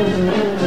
Mm-hmm.